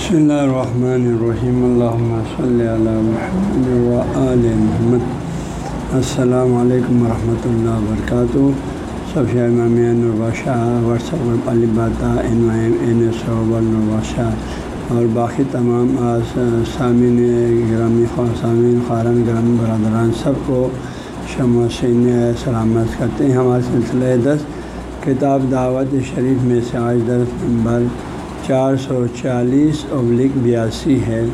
بسم اللہ الرحمن الرحیم اللہ صلی اللہ محمد وآل محمد السلام علیکم ورحمۃ اللہ وبرکاتہ صفیہ امامیہ نرباشہ ورثہ الباتا این صوب النرباشہ اور باقی تمام سامعین گرامی سامعین خارن گرام برادران سب کو شمع سین سلامت کرتے ہیں ہمارے سلسلہ دس کتاب دعوت شریف میں سے آج درس نمبر چار سو چالیس ابلک بیاسی ہے۔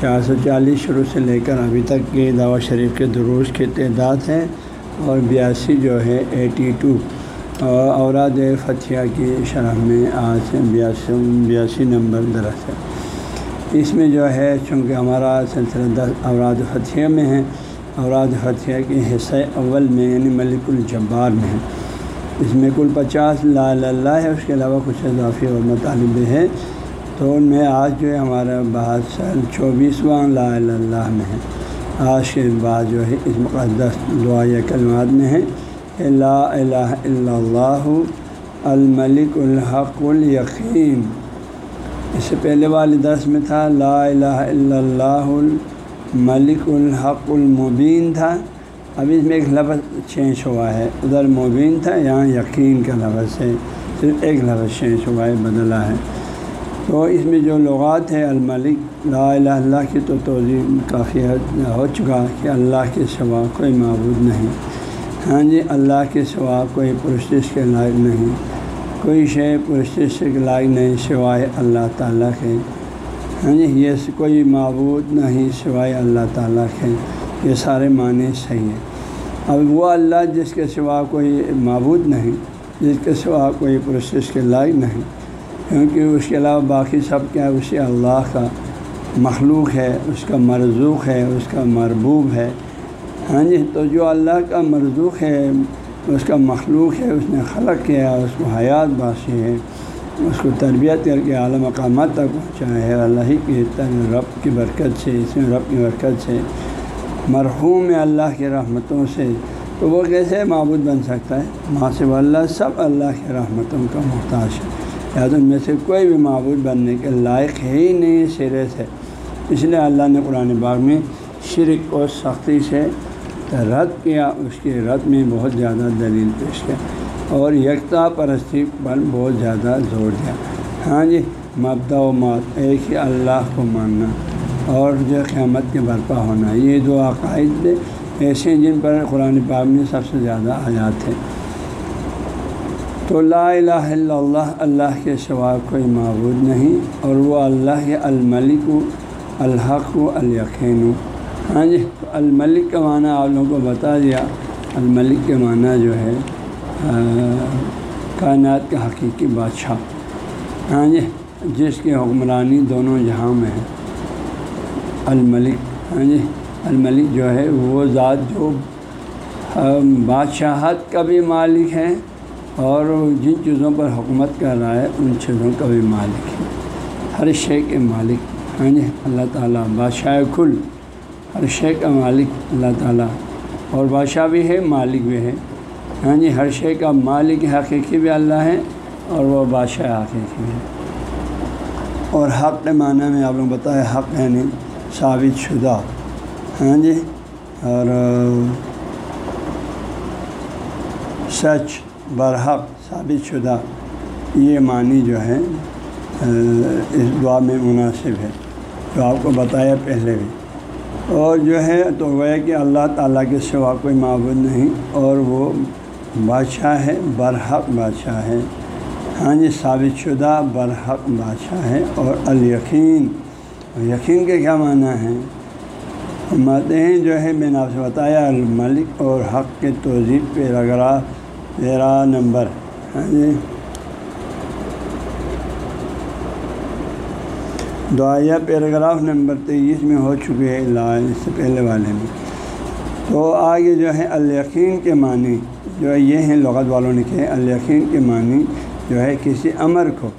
چار سو چالیس شروع سے لے کر ابھی تک کے دعوت شریف کے دروس کی تعداد ہیں اور بیاسی جو ہے ایٹی ٹو۔ اوراد فتح کی شرح میں آج بیاسی بیاسی نمبر درس ہے۔ اس میں جو ہے چونکہ ہمارا سلسلہ دس اوراد فتح میں ہے، اوراد فتح کے حصہ اول میں یعنی ملک الجبار میں ہے۔ اس میں کل پچاس لا اللہ ہے، اس کے علاوہ کچھ اضافی اور مطالب ہے تو ان میں آج جو ہے ہمارا بحث چوبیسواں لا اللہ میں ہے۔ آج کے بعد جو ہے اس مقدس دعا کلمات میں ہے۔ لا الہ الا اللہ، الملک الحق الیقین۔ اس سے پہلے والے درس میں تھا، لا الہ الا اللہ، الملک الحق المبین تھا۔ ابھی اس میں ایک لفظ چینج ہوا ہے۔ ادھر مبین تھا، یہاں یقین کا لفظ ہے۔ صرف ایک لفظ چینج ہوا ہے، بدلا ہے۔ تو اس میں جو لغات ہے، الملک، لا الہ اللہ کی تو توضیع کافی ہو چکا کہ اللہ کے سوا کوئی معبود نہیں۔ ہاں جی اللہ کے سوا کوئی پرستش کے لائق نہیں۔ کوئی شے پرستش کے لائق نہیں سوائے اللہ تعالیٰ کے۔ ہاں جی یہ کوئی معبود نہیں سوائے اللہ تعالیٰ کے۔ یہ سارے معنی صحیح ہیں۔ اب وہ اللہ جس کے سوا کوئی معبود نہیں، جس کے سوا کوئی پروسیس کے لائق نہیں، کیونکہ اس کے علاوہ باقی سب کیا اسی اللہ کا مخلوق ہے، اس کا مرزوق ہے، اس کا مربوب ہے۔ ہاں جی تو جو اللہ کا مرزوق ہے، اس کا مخلوق ہے، اس نے خلق کیا، اس کو حیات باشی ہے، اس کو تربیت کر کے اعلیٰ مقامات تک پہنچایا ہے۔ اللہ ہی کی رب کی برکت سے، اس میں رب کی برکت سے۔ مرحوم اللہ کی رحمتوں سے، تو وہ کیسے معبود بن سکتا ہے؟ ماں سے اللہ سب اللہ کی رحمتوں کا محتاج ہے۔ یا تو ان میں سے کوئی بھی معبود بننے کے لائق ہی نہیں سرے سے۔ اس لیے اللہ نے قرآن باغ میں شرک کو سختی سے رد کیا، اس کے رد میں بہت زیادہ دلیل پیش کیا اور یکتا پرستی پر بہت زیادہ زور دیا۔ ہاں جی مبدا و مات، ایک ہی اللہ کو ماننا۔ اور جو قیامت کے برپا ہونا یہ دو عقائد ایسے ہیں جن پر قرآن پاک میں سب سے زیادہ آیات ہے تو لا الہ الا اللہ اللہ کے سوا کوئی معبود نہیں، اور وہ اللہ الملک، الحق و الیقین۔ ہاں جی الملک کا معنی آپ لوگوں کو بتا دیا۔ الملک کے معنی جو ہے کائنات کا حقیقی بادشاہ۔ ہاں جی جس کی حکمرانی دونوں جہاں میں ہے الملک ہاں جی الملک جو ہے وہ ذات جو بادشاہت کا بھی مالک ہے اور جن چیزوں پر حکومت کر رہا ہے، ان چیزوں کا بھی مالک ہے۔ ہر شے کے مالک ہاں جی اللہ تعالیٰ، بادشاہ کل، ہر شے کا مالک اللہ تعالیٰ۔ اور بادشاہ بھی ہے، مالک بھی ہے۔ ہاں جی ہر شے کا مالک حقیقی بھی اللہ ہے اور وہ بادشاہ حقیقی ہے۔ اور حق کے معنی میں آپ لوگ بتائیں حق ہے نہیں۔ ثابت شدہ۔ ہاں جی اور، سچ برحق ثابت شدہ۔ یہ معنی جو ہے، اس دعا میں مناسب ہے۔ جو آپ کو بتایا پہلے بھی۔ اور جو ہے، تو وہ کہ اللہ تعالیٰ کے سوا کوئی معبود نہیں، اور وہ بادشاہ ہے، برحق بادشاہ ہے۔ ہاں جی ثابت شدہ، برحق بادشاہ ہے، اور الیقین۔ یقین کے کیا معنی ہیں؟ ماتے جو ہے میں نے آپ سے بتایا الملک اور حق کے توضیع پیراگراف پیرا نمبر۔ ہاں جی۔ دعائیہ پیراگراف نمبر تیئیس میں ہو چکے ہیں لا اس سے پہلے والے میں۔ تو آگے جو ہے الیقین کے معنی، جو ہے یہ ہیں لغت والوں نے کہے، الیقین کے معنی جو ہے کسی امر کو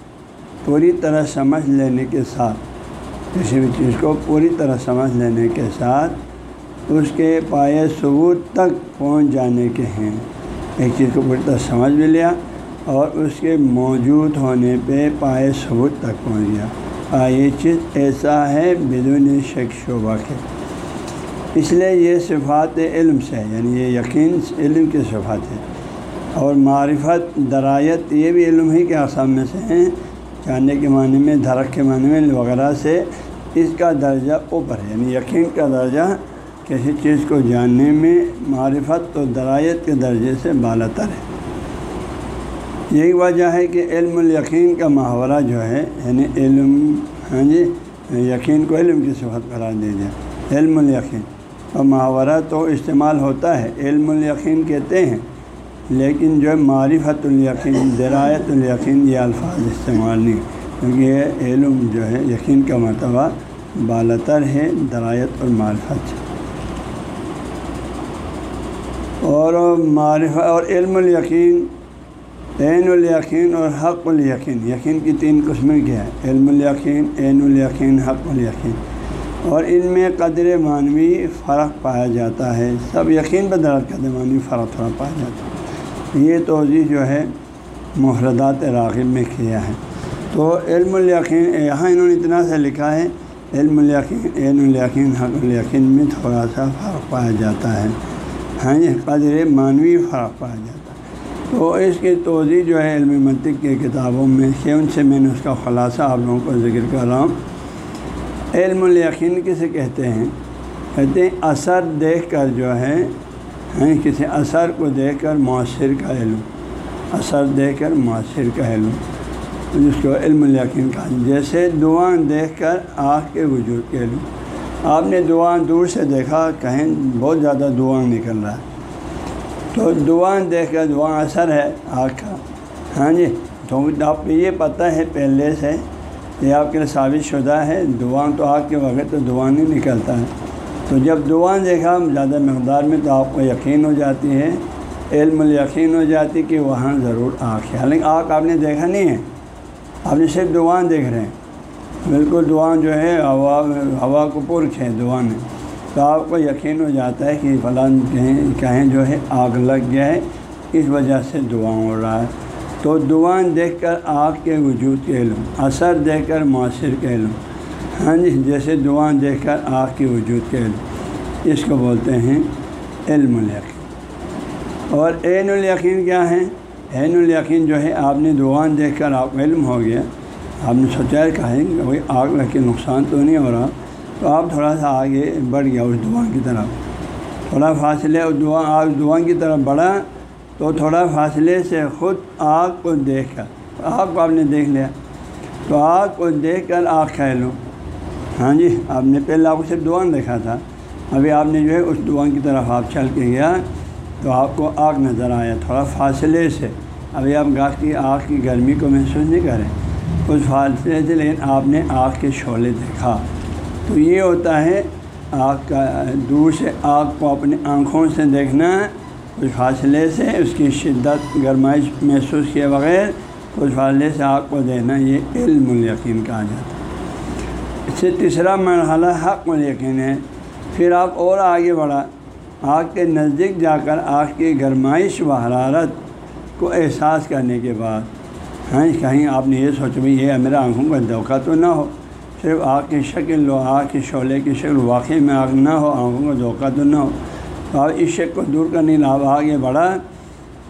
پوری طرح سمجھ لینے کے ساتھ۔ کسی بھی چیز کو پوری طرح سمجھ لینے کے ساتھ اس کے پائے ثبوت تک پہنچ جانے کے ہیں۔ ایک چیز کو پوری طرح سمجھ بھی لیا اور اس کے موجود ہونے پہ پائے ثبوت تک پہنچ گیا۔ یہ چیز ایسا ہے بدون شک شعبہ کے۔ اس لیے یہ صفات علم سے ہے یعنی یہ یقین علم کے صفات ہے اور معرفت، درایت، یہ بھی علم ہی کے اقسام میں سے ہیں۔ جاننے کے معنی میں دھرک کے معنی میں، وغیرہ سے اس کا درجہ اوپر ہے۔ یعنی یقین کا درجہ کسی چیز کو جاننے میں معرفت و درایت کے درجے سے بالا تر ہے۔ یہی وجہ ہے کہ علم الیقین کا محاورہ جو ہے یعنی علم ہاں جی یقین کو علم کی صفت قرار دے دیا۔ علم الیقین۔ اور محاورہ تو استعمال ہوتا ہے۔ علم الیقین کہتے ہیں، لیکن جو ہے معرفت الیقین، درایت الیقین، یہ الفاظ استعمال نہیں۔ کیونکہ علم جو ہے، یقین کا مرتبہ بالتر ہے درایت اور معرفت۔ سے اور معرف اور علم الیقین، عین الیقین اور حق الیقین۔ یقین کی تین قسمیں کیا؟ ہے علم الیقین، عین الیقین، حق الیقین۔ اور ان میں قدر معنوی فرق پایا جاتا ہے۔ سب یقین بدرات قدر معنوی فرق تھوڑا پایا جاتا ہے۔ یہ توضیع جو ہے، محردات راغب میں کیا ہے۔ تو علم الیقین، یہاں انہوں نے اتنا سا لکھا ہے، علم الیقین عین الیقین، حق الیقین میں تھوڑا سا فرق پایا جاتا ہے۔ ہاں یہ قدر معنوی فرق پایا جاتا ہے۔ تو اس کی توضیع جو ہے علم منطق کے کتابوں میں سے، ان سے میں نے اس کا خلاصہ آپ لوگوں کو ذکر کر رہا ہوں۔ علم الیقین کسے کہتے ہیں؟ کہتے ہیں اثر دیکھ کر جو ہے ہاں، کسی اثر کو دیکھ کر مؤثر کا علم۔ اثر دیکھ کر مؤثر کا علم۔ جس کو علم الیقین کہا جیسے دعائیں دیکھ کر آنکھ کے وجود کے علم آپ نے دعائیں دور سے دیکھا، کہیں بہت زیادہ دعائیں نکل رہا ہے۔ تو دعائیں دیکھ کر دعا اثر ہے آنکھ کا۔ ہاں جی تو آپ کو یہ پتہ ہے پہلے سے یہ آپ کے لیے ثابت شدہ ہے دعا تو آگ کے وقت تو دعا نہیں نکلتا ہے۔ تو جب دعا دیکھا زیادہ مقدار میں تو آپ کو یقین ہو جاتی ہے، علم یقین ہو جاتی کہ وہاں ضرور آنکھ ہے۔ حالانکہ آنکھ آپ نے دیکھا نہیں ہے۔ آپ نے صرف دعائیں دیکھ رہے ہیں۔ بالکل دعائیں جو ہے ہوا ہوا کو پرکھ ہے دعا میں تو آپ کو یقین ہو جاتا ہے کہ فلاں کہیں کہیں جو ہے آگ لگ گیا ہے، اس وجہ سے دعا ہو رہا ہے۔ تو دعائیں دیکھ کر آگ کے وجود کے علم، اثر دیکھ کر مؤثر کے علم۔ ہاں جی جیسے دعائیں دیکھ کر آگ کے وجود کے علم۔ اس کو بولتے ہیں علم الیقین۔ اور عین الیقین کیا ہے؟ عین الیقین جو ہے، آپ نے دعائیں دیکھ کر آپ کو علم ہو گیا، آپ نے سوچا کہیں کہ بھائی آگ لگ کے نقصان تو نہیں ہو رہا۔ تو آپ تھوڑا سا آگے بڑھ گیا اس دعا کی طرف۔ تھوڑا فاصلے، اس دعا آگ دعا کی طرف بڑھا، تو تھوڑا فاصلے سے خود آگ کو دیکھ کر۔ آگ کو آپ نے دیکھ لیا۔ تو آگ کو دیکھ کر آگ کھہ لو ہاں جی آپ نے پہلے آپ کو صرف دعا دیکھا تھا، ابھی آپ نے جو ہے، اس دعا کی طرف آپ چل کے گیا، تو آپ کو آگ نظر آیا تھوڑا فاصلے سے۔ ابھی آپ گاہ کی آگ کی گرمی کو محسوس نہیں کریں۔ اس فاصلے سے لیکن آپ نے آگ کے شعلے دیکھا۔ تو یہ ہوتا ہے آگ کا، دور سے آگ کو اپنی آنکھوں سے دیکھنا کچھ فاصلے سے اس کی شدت، گرمائش محسوس کیے بغیر کچھ فاصلے سے آگ کو دیکھنا، یہ علم الیقین کہا جاتا ہے۔ اس سے تیسرا مرحلہ حق الیقین ہے۔ پھر آپ اور آگے بڑھا۔ آگ کے نزدیک جا کر آگ کی گرمائش و حرارت کو احساس کرنے کے بعد ہاں کہیں آپ نے یہ سوچا بھی یہ میرا آنکھوں کا دھوکہ تو نہ ہو، صرف آگ کی شکل لو آگ کی شعلے کی شکل، واقعی میں آگ نہ ہو، آنکھوں کا دھوکہ تو نہ ہو۔ تو آپ اس شک کو دور کرنے کے آپ آگے بڑھا،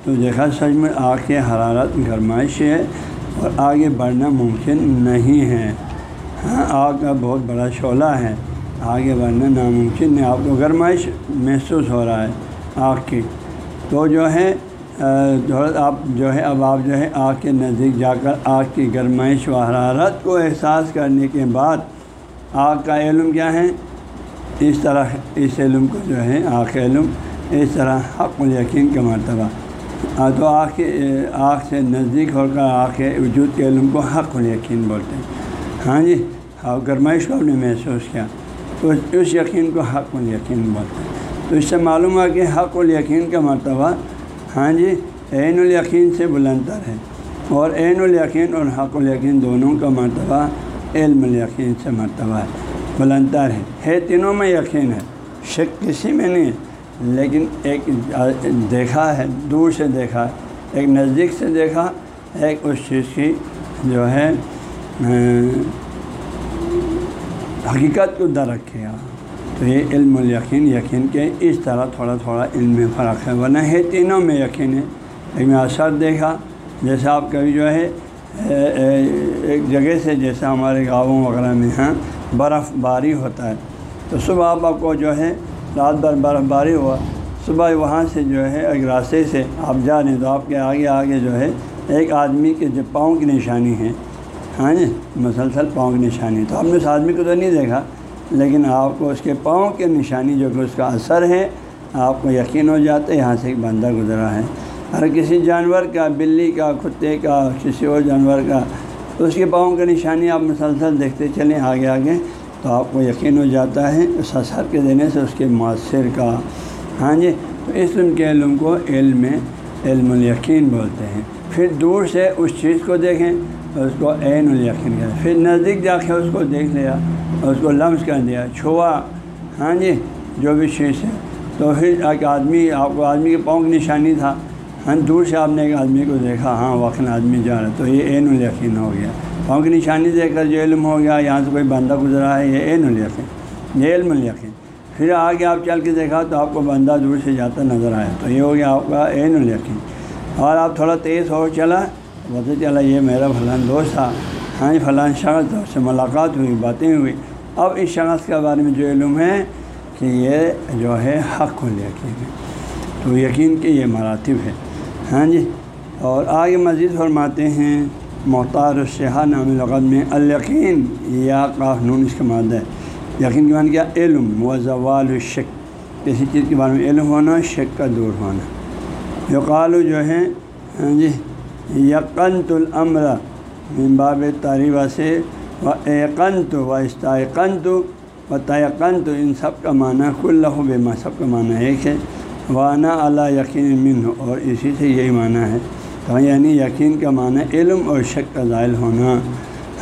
تو دیکھا سچ میں آگ کی حرارت گرمائش ہے اور آگے بڑھنا ممکن نہیں ہے۔ ہاں آگ کا بہت بڑا شعلہ ہے، آگے بڑھنا ناممکن ہے۔ آپ کو گرمائش محسوس ہو رہا ہے آگ کی۔ تو جو ہے آپ جو ہے، اب آپ جو ہے آگ کے نزدیک جا کر آگ کی گرمائش و حرارت کو احساس کرنے کے بعد آگ کا علم کیا ہے؟ اس طرح اس علم کو جو ہے آگ کا علم، اس طرح حق الیقین کا مرتبہ۔ تو آگ کے آگ سے نزدیک ہو کر آگ کے وجود کے علم کو حق الیقین بولتے ہیں۔ ہاں جی ہاں گرمائش کو آپ نے محسوس کیا۔ تو اس یقین کو حق الیقین بولتے ہیں۔ تو اس سے معلوم ہوا کہ حق الیقین کا مرتبہ ہاں جی عین الیقین سے بلندر ہے۔ اور عین الیقین اور حق الیقین دونوں کا مرتبہ علم الیقین سے مرتبہ ہے بلندر ہے۔ ہے تینوں میں یقین ہے، شک کسی میں نہیں ہے، لیکن ایک دیکھا ہے، دور سے دیکھا ایک نزدیک سے دیکھا ایک اس چیز کی جو ہے حقیقت کو در رکھے گا تو یہ علم الیقین یقین کے اس طرح تھوڑا تھوڑا علم میں فرق ہے، ورنہ ہے تینوں میں یقین ہے۔ ایک میں اثر دیکھا جیسے آپ کبھی جو ہے ایک جگہ سے جیسے ہمارے گاؤں وغیرہ میں ہیں برف باری ہوتا ہے۔ تو صبح آپ آپ کو جو ہے، رات بھر برف باری ہوا، صبح وہاں سے جو ہے، ایک راستے سے آپ جا رہے ہیں تو آپ کے آگے آگے جو ہے، ایک آدمی کے جو پاؤں کی نشانی ہے ہاں جی مسلسل پاؤں کی نشانی تو آپ نے اس آدمی کو تو نہیں دیکھا؟ لیکن آپ کو اس کے پاؤں کی نشانی جو کہ اس کا اثر ہے، آپ کو یقین ہو جاتا ہے، یہاں سے ایک بندہ گزرا ہے۔ ہر کسی جانور کا، بلی کا، کتے کا، کسی اور جانور کا تو اس کے پاؤں کی نشانی آپ مسلسل دیکھتے چلیں آگے آگے تو آپ کو یقین ہو جاتا ہے، اس اثر کے دینے سے، اس کے مؤثر کا۔ ہاں جی تو اس ان کے علم کو علم علم الیقین بولتے ہیں۔ پھر دور سے اس چیز کو دیکھیں۔ اس کو عین الیقین کریں پھر نزدیک جا کے اس کو دیکھ لیا اس کو لمس کر دیا، چھوا۔ ہاں جی جو بھی چیز ہے۔ تو پھر ایک آدمی، آپ کو آدمی کے پاؤں کی نشانی تھا۔ ہاں دور سے آپ نے ایک آدمی کو دیکھا ہاں وقت آدمی جا رہا تو یہ عین الیقین ہو گیا۔ پاؤں کی نشانی دیکھ کر جو علم ہو گیا، یہاں سے کوئی بندہ گزرا ہے، یہ عین الیقین۔ یہ علم الیقین۔ پھر آگے آپ چل کے دیکھا تو آپ کو بندہ دور سے جاتا نظر آیا۔ تو یہ ہو گیا آپ کا عین الیقین۔ اور آپ تھوڑا تیز ہو چلا۔ پتہ چلا یہ میرا فلاں دوست تھا ہاں جی فلاں شخص اس سے ملاقات ہوئی، باتیں ہوئی۔ اب اس شخص کے بارے میں جو علم ہے کہ یہ جو ہے حق کو یقین ہے۔ تو یقین کے یہ مراتب ہے۔ ہاں جی اور آگے مزید فرماتے ہیں محتار الشہا نام لغت میں، الیقین، یا قانون اس کا مادہ ہے۔ یقین کے معنی کیا؟ علم و زوال الشک۔ کسی چیز کے بارے میں علم ہونا، شک کا دور ہونا۔ یقال جو ہے ہاں جی یقنت العمر باب طریبہ سے و ایقنت و استعقنت و تیقنت، ان سب کا معنی کل بے سب کا معنی ایک ہے۔ وانا اللہ یقین من اور اسی سے یہی معنی ہے۔ تو یعنی یقین کا معنی علم اور شک کا ظاہر ہونا۔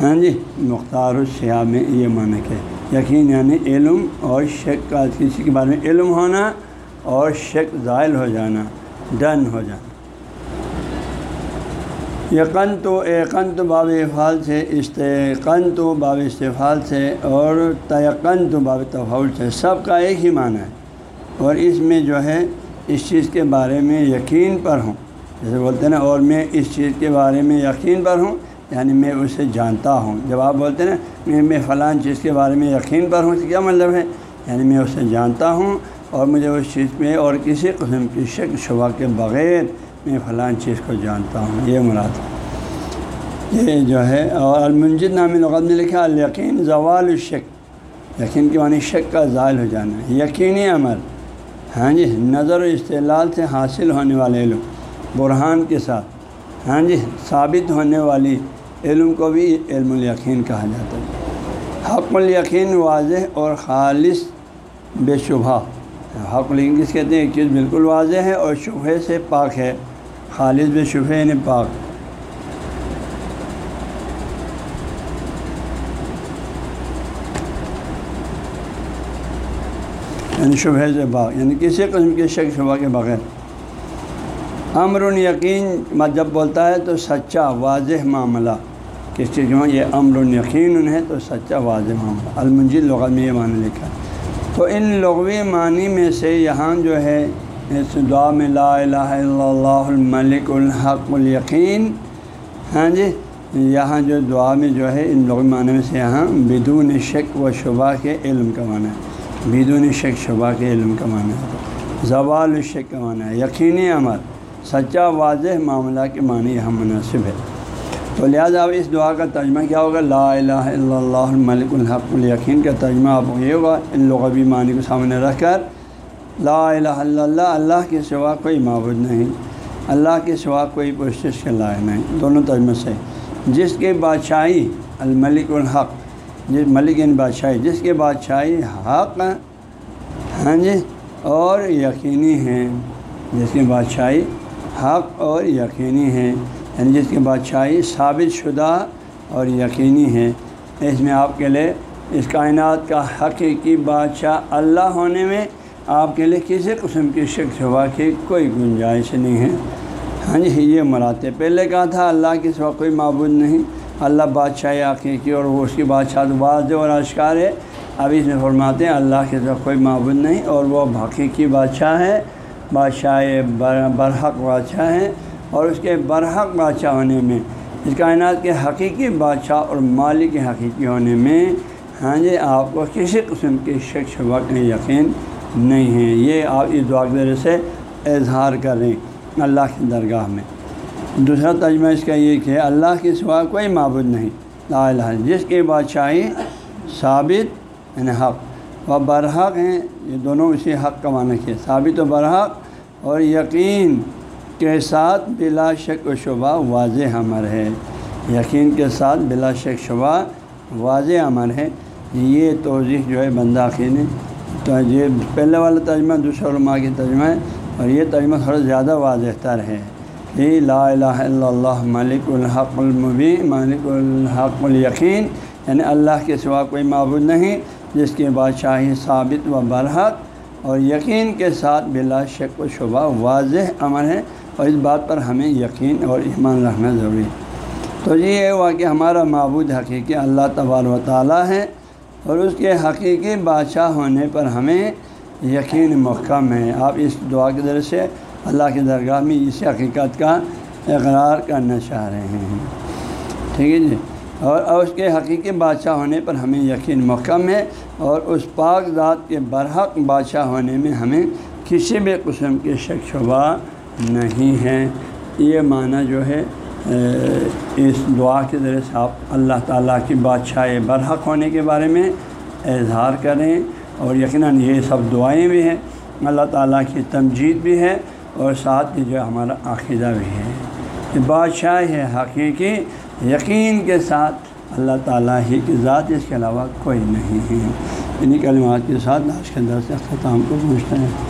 ہاں جی مختار السیاح میں یہ معنی کہ یقین یعنی علم اور شک کا، کسی کے بارے میں علم ہونا اور شک ظاہر ہو جانا، ڈن ہو جانا۔ یقن تو ایقن تو باب افعال سے استقن تو باب استفال سے اور تیقن تو باب تفول سے، سب کا ایک ہی معنی ہے۔ اور اس میں جو ہے، اس چیز کے بارے میں یقین پر ہوں۔ جیسے بولتے ہیں نا، اور میں اس چیز کے بارے میں یقین پر ہوں یعنی میں اسے جانتا ہوں۔ جب آپ بولتے ہیں نا، میں فلاں چیز کے بارے میں یقین پر ہوں، تو کیا مطلب ہے؟ یعنی میں اسے جانتا ہوں اور مجھے اس چیز پہ اور کسی قسم کی شک، شبہ کے بغیر میں فلاں چیز کو جانتا ہوں، یہ مراد۔ یہ جو ہے، اور المنجد نامی لغت میں لکھا، الیقین زوال الشک۔ یقین کے معنی شک کا ظاہر ہو جانا ہے، یقینی عمل۔ ہاں جی نظر و استعلال سے حاصل ہونے والے لوگ برہان کے ساتھ۔ ہاں جی ثابت ہونے والی علم کو بھی علم الیقین کہا جاتا ہے۔ حق الیقین واضح اور خالص بے شبہ۔ حق الیقین کس کہتے ہیں؟ ایک چیز بالکل واضح ہے اور شبہ سے پاک ہے۔ خالص بے شبہ پاک۔ یعنی شبہ سے پاک یعنی کسی قسم کے شک شبہ کے بغیر۔ امر یقین جب بولتا ہے تو سچا واضح معاملہ۔ کس چیز میں؟ یہ امر یقین ہے تو سچا واضح معاملہ۔ المنجل لغت میں یہ معنی لکھا تو ان لغوی معنی میں سے یہاں جو ہے اس دعا میں لا الہ الا اللہ الملک الحق الیقین۔ ہاں جی یہاں جو دعا میں جو ہے، ان لغوی معنی میں سے یہاں بدون شک و شبہ کے علم کا معنی ہے۔ بدون شک، شبہ کے علم کا معنی ہے۔ زوال الشک کا معنی ہے۔ یقینی عمل، سچا، واضح معاملہ کے معنی یہاں مناسب ہے۔ تو لہٰذا اب اس دعا کا ترجمہ کیا ہوگا؟ لا الہ الا اللہ الملک الحق الیقین کا ترجمہ آپ کو یہ ہوگا۔ ان لغوی معنی کو سامنے رکھ کر لا الہ الا اللہ اللہ کے سوا کوئی معبود نہیں، اللہ کے سوا کوئی پرشش کے لائق نہیں، دونوں ترجمے سے جس کے بادشاہی الملک الحق، جس ملک ان بادشاہی، جس کے بادشاہی حق ہاں جی اور یقینی ہیں۔ جس کی بادشاہی حق اور یقینی ہیں یعنی جس کی بادشاہی ثابت شدہ اور یقینی ہے اس میں آپ کے لیے اس کائنات کا حقیقی بادشاہ اللہ ہونے میں آپ کے لیے کسی قسم کی شک شبہ کی کوئی گنجائش نہیں ہے۔ ہاں جی یہ مراد پہلے کہا تھا، اللہ کے سوا کوئی معبود نہیں۔ اللہ بادشاہ حقیقی اور وہ اس کی بادشاہ واضح اور اشکار ہے۔ اب اس میں فرماتے ہیں، اللہ کے ساتھ کوئی معبود نہیں اور وہ حقیقی بادشاہ ہے۔ بادشاہ برحق بادشاہ ہیں اور اس کے برحق بادشاہ ہونے میں، اس کائنات کے حقیقی بادشاہ اور مالک حقیقی ہونے میں ہاں جی آپ کو کسی قسم کی شک شبق یقین نہیں ہے یہ آپ اس دعا کے ذریعے سے اظہار کریں اللہ کی درگاہ میں۔ دوسرا ترجمہ اس کا یہ کہ اللہ کے سوا کوئی معبود نہیں۔ لا الہ جس کی بادشاہی ثابت یعنی حق و برحق ہیں، یہ دونوں اسی حق کا معنی کیا۔ ثابت و برحق اور یقین کے ساتھ بلا شک و شبہ واضح امر ہے۔ یقین کے ساتھ بلا شک شبہ واضح امر ہے۔ یہ توضیح جو ہے بندہ نے تو یہ پہلے والا ترجمہ دوسرے علماء کی ترجمہ ہے اور یہ ترجمہ تھوڑا زیادہ واضح تر ہے۔ یہ لا الہ الا اللہ، مالک الحق المبین، مالک الحق الیقین یعنی اللہ کے سوا کوئی معبود نہیں، جس کی بادشاہی ثابت و برحق اور یقین کے ساتھ بلا شک و شبہ واضح عمل ہے۔ اور اس بات پر ہمیں یقین اور ایمان رکھنا ضروری تو یہ ہوا کہ ہمارا معبود حقیقی اللہ تبار و تعالیٰ ہے۔ اور اس کے حقیقی بادشاہ ہونے پر ہمیں یقین محکم ہے۔ آپ اس دعا کے ذریعے سے اللہ کی درگاہ میں اس حقیقت کا اقرار کرنا چاہ رہے ہیں۔ ٹھیک ہے جی؟ اور اس کے حقیقی بادشاہ ہونے پر ہمیں یقین محکم ہے اور اس پاک ذات کے برحق بادشاہ ہونے میں ہمیں کسی بھی قسم کے شک شبہ نہیں ہے یہ معنی جو ہے اس دعا کے ذریعے سے آپ اللہ تعالیٰ کی بادشاہ برحق ہونے کے بارے میں اظہار کریں اور یقیناً یہ سب دعائیں بھی ہیں، اللہ تعالیٰ کی تمجید بھی ہے اور ساتھ ہی جو ہمارا عقیدہ بھی ہے۔ بادشاہ ہے حقیقی یقین کے ساتھ اللہ تعالیٰ ہی کی ذات، اس کے علاوہ کوئی نہیں ہے۔ انہیں کلمات کے ساتھ آج کے درس اختتام کو پوچھتے ہیں۔